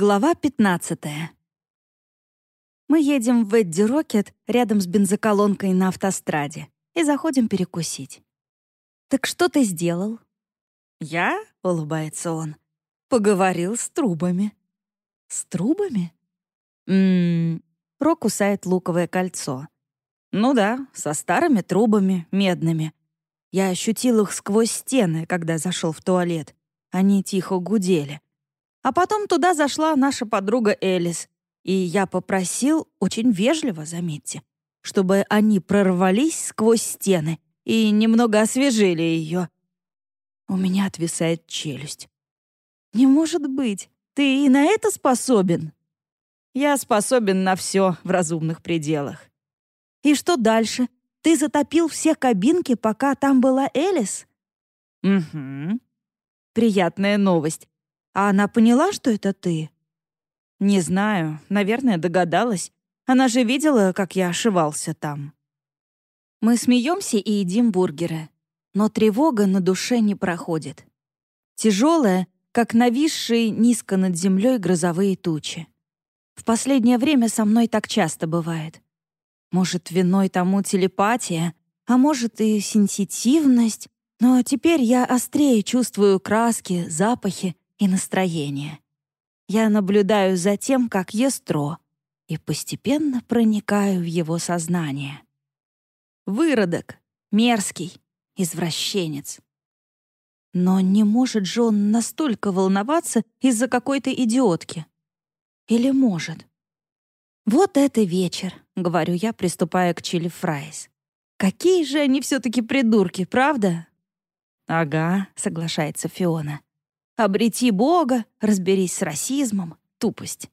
Глава 15. Мы едем в Эдди Рокет рядом с бензоколонкой на автостраде и заходим перекусить. «Так что ты сделал?» «Я?» — улыбается он. «Поговорил с трубами». «С трубами?» «Ммм...» Ро кусает луковое кольцо. «Ну да, со старыми трубами, медными. Я ощутил их сквозь стены, когда зашел в туалет. Они тихо гудели. А потом туда зашла наша подруга Элис, и я попросил, очень вежливо, заметьте, чтобы они прорвались сквозь стены и немного освежили ее. У меня отвисает челюсть. «Не может быть! Ты и на это способен?» «Я способен на все в разумных пределах». «И что дальше? Ты затопил все кабинки, пока там была Элис?» «Угу». «Приятная новость. А она поняла, что это ты?» «Не знаю. Наверное, догадалась. Она же видела, как я ошивался там». Мы смеемся и едим бургеры. Но тревога на душе не проходит. Тяжелая, как нависшие низко над землей грозовые тучи. В последнее время со мной так часто бывает. Может, виной тому телепатия, а может и сенситивность, но теперь я острее чувствую краски, запахи и настроение. Я наблюдаю за тем, как ест Ро, и постепенно проникаю в его сознание. Выродок, мерзкий, извращенец. Но не может же он настолько волноваться из-за какой-то идиотки. Или может? «Вот это вечер», — говорю я, приступая к chili fries. «Какие же они все-таки придурки, правда?» «Ага», — соглашается Фиона. Обрети Бога, разберись с расизмом, тупость.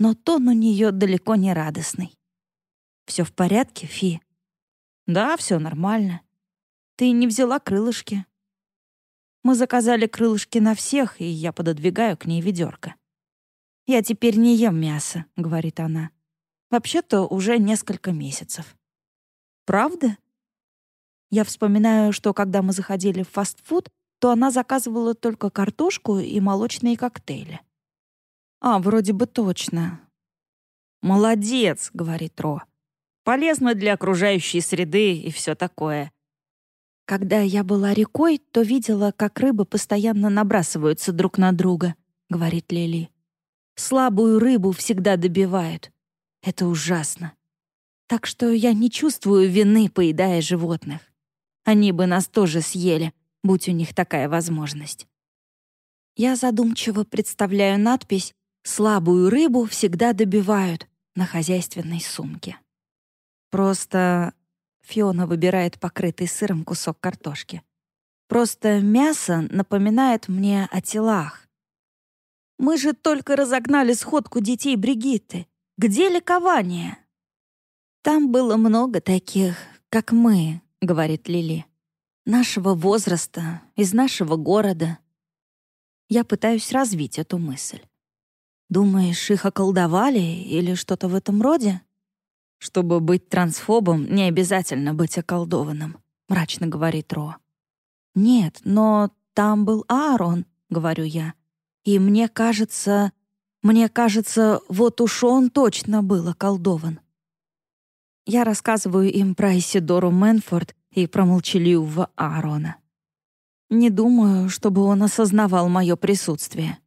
Но тон у нее далеко не радостный. Все в порядке, Фи? Да, все нормально. Ты не взяла крылышки? Мы заказали крылышки на всех, и я пододвигаю к ней ведерко. «Я теперь не ем мясо», — говорит она. «Вообще-то уже несколько месяцев». «Правда?» Я вспоминаю, что когда мы заходили в фастфуд, то она заказывала только картошку и молочные коктейли. «А, вроде бы точно». «Молодец», — говорит Ро. «Полезно для окружающей среды и все такое». «Когда я была рекой, то видела, как рыбы постоянно набрасываются друг на друга», — говорит Лили. «Слабую рыбу всегда добивают. Это ужасно. Так что я не чувствую вины, поедая животных. Они бы нас тоже съели, будь у них такая возможность. Я задумчиво представляю надпись «Слабую рыбу всегда добивают» на хозяйственной сумке. Просто Фиона выбирает покрытый сыром кусок картошки. Просто мясо напоминает мне о телах. Мы же только разогнали сходку детей Бригитты. Где ликование? Там было много таких, как мы, говорит Лили нашего возраста, из нашего города. Я пытаюсь развить эту мысль. Думаешь, их околдовали или что-то в этом роде? Чтобы быть трансфобом, не обязательно быть околдованным, мрачно говорит Ро. Нет, но там был Аарон, говорю я. И мне кажется, мне кажется, вот уж он точно был околдован. Я рассказываю им про Исидору Мэнфорд и про молчаливого Аарона. Не думаю, чтобы он осознавал мое присутствие.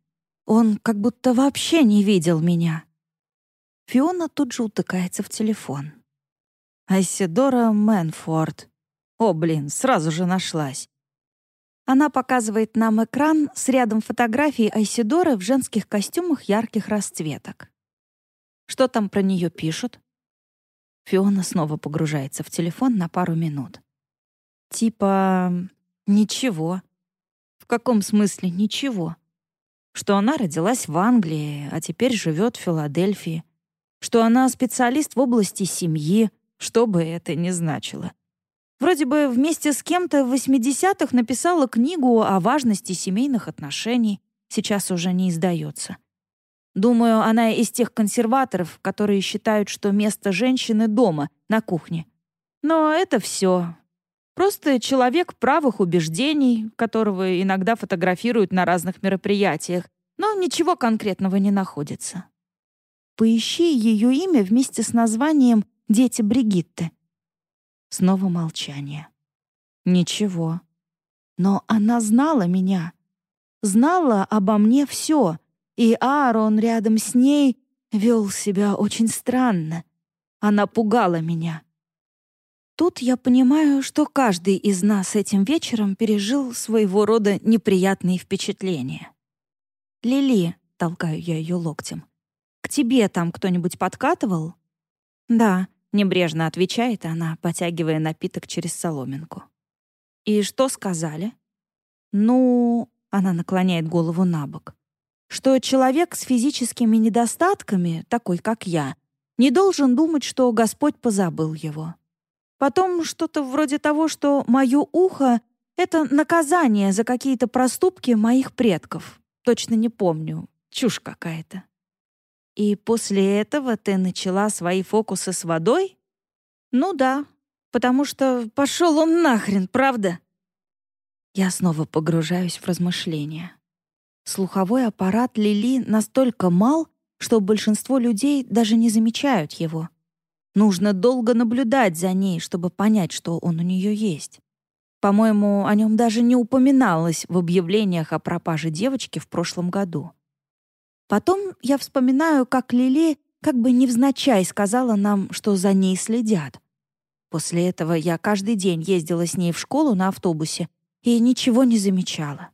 Он как будто вообще не видел меня. Фиона тут же утыкается в телефон. Айседора Мэнфорд. О, блин, сразу же нашлась. Она показывает нам экран с рядом фотографий Айседоры в женских костюмах ярких расцветок. Что там про нее пишут? Фиона снова погружается в телефон на пару минут. Типа ничего. В каком смысле ничего? Что она родилась в Англии, а теперь живет в Филадельфии. Что она специалист в области семьи, что бы это ни значило. Вроде бы вместе с кем-то в 80-х написала книгу о важности семейных отношений, сейчас уже не издается. Думаю, она из тех консерваторов, которые считают, что место женщины дома, на кухне. Но это все, Просто человек правых убеждений, которого иногда фотографируют на разных мероприятиях, но ничего конкретного не находится. Поищи ее имя вместе с названием «Дети Бригитты». Снова молчание. Ничего. Но она знала меня. Знала обо мне все, и Аарон рядом с ней вел себя очень странно. Она пугала меня. Тут я понимаю, что каждый из нас этим вечером пережил своего рода неприятные впечатления. «Лили», — толкаю я ее локтем, — «к тебе там кто-нибудь подкатывал?» «Да», — небрежно отвечает она, потягивая напиток через соломинку. «И что сказали?» «Ну...» — она наклоняет голову на бок. «Что человек с физическими недостатками, такой как я, не должен думать, что Господь позабыл его. Потом что-то вроде того, что мое ухо — это наказание за какие-то проступки моих предков. Точно не помню. Чушь какая-то. И после этого ты начала свои фокусы с водой? Ну да, потому что пошел он нахрен, правда? Я снова погружаюсь в размышления. Слуховой аппарат Лили настолько мал, что большинство людей даже не замечают его. Нужно долго наблюдать за ней, чтобы понять, что он у нее есть. По-моему, о нем даже не упоминалось в объявлениях о пропаже девочки в прошлом году. Потом я вспоминаю, как Лили как бы невзначай сказала нам, что за ней следят. После этого я каждый день ездила с ней в школу на автобусе и ничего не замечала.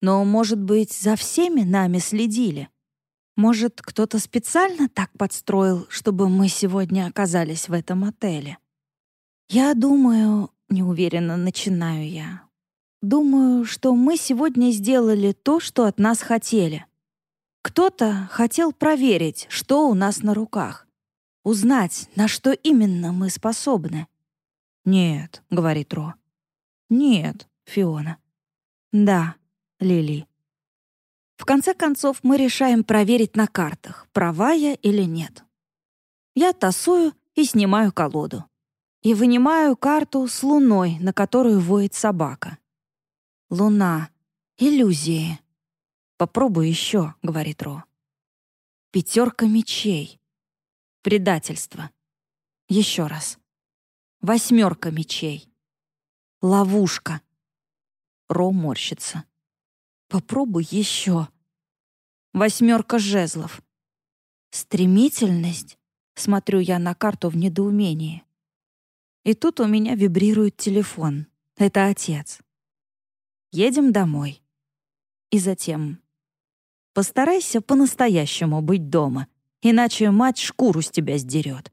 Но, может быть, за всеми нами следили — может, кто-то специально так подстроил, чтобы мы сегодня оказались в этом отеле? Я думаю, неуверенно начинаю я. Думаю, что мы сегодня сделали то, что от нас хотели. Кто-то хотел проверить, что у нас на руках. Узнать, на что именно мы способны. «Нет», — говорит Ро. «Нет», — Фиона. «Да», — Лили. В конце концов, мы решаем проверить на картах, права я или нет. Я тасую и снимаю колоду. И вынимаю карту с луной, на которую воет собака. Луна. Иллюзии. «Попробуй еще», — говорит Ро. Пятерка мечей. Предательство. Еще раз. Восьмерка мечей. Ловушка. Ро морщится. Попробуй еще. Восьмерка жезлов. Стремительность. Смотрю я на карту в недоумении. И тут у меня вибрирует телефон. Это отец. Едем домой. И затем. Постарайся по-настоящему быть дома, иначе мать шкуру с тебя сдерет.